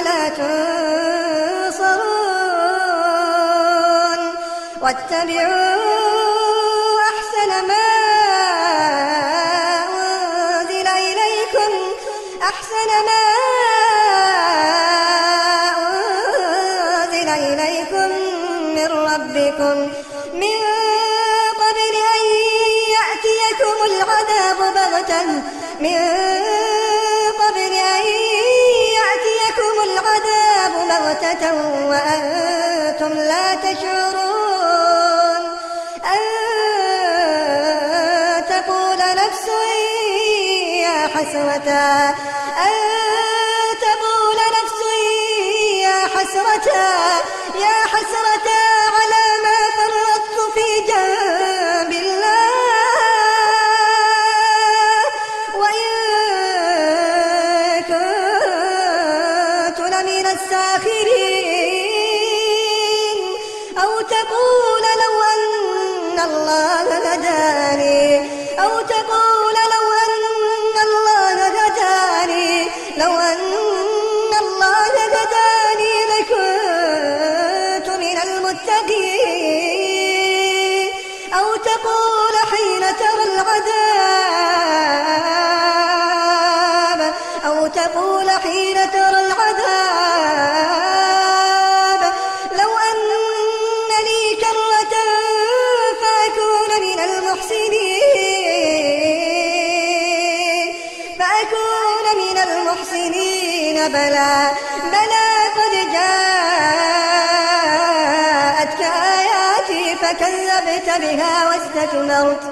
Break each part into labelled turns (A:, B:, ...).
A: لا تنصرون. واتبعوا أحسن ما أنزل إليكم. أحسن ما أنزل إليكم من ربكم. من قبل أن يأتيكم العذاب بغتة. من وأنتم لا تشعرون أن تقول نفس يا حسرة أن أو تقول لو أن الله هداني أو تقول لو أن الله هداني لو أن الله هداني لكنت من المتقين. أو تقول حين ترى العذاب أو تقول حين ترى العذاب. المحسنين بلى بلى قد جاءتك آياتي فكذبت بها واستكبرت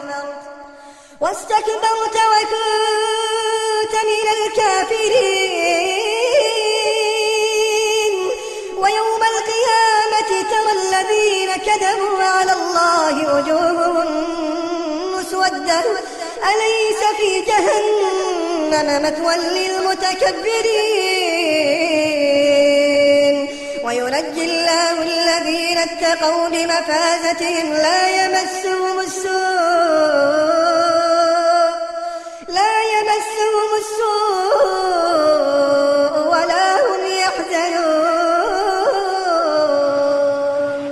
A: واستكبرت وكنت من الكافرين. ويوم القيامة ترى الذين كذبوا على الله وجوههم مسودة أليس في جهنم؟ مثوى للمتكبرين. وينجي الله الذين اتقوا بمفازتهم لا يمس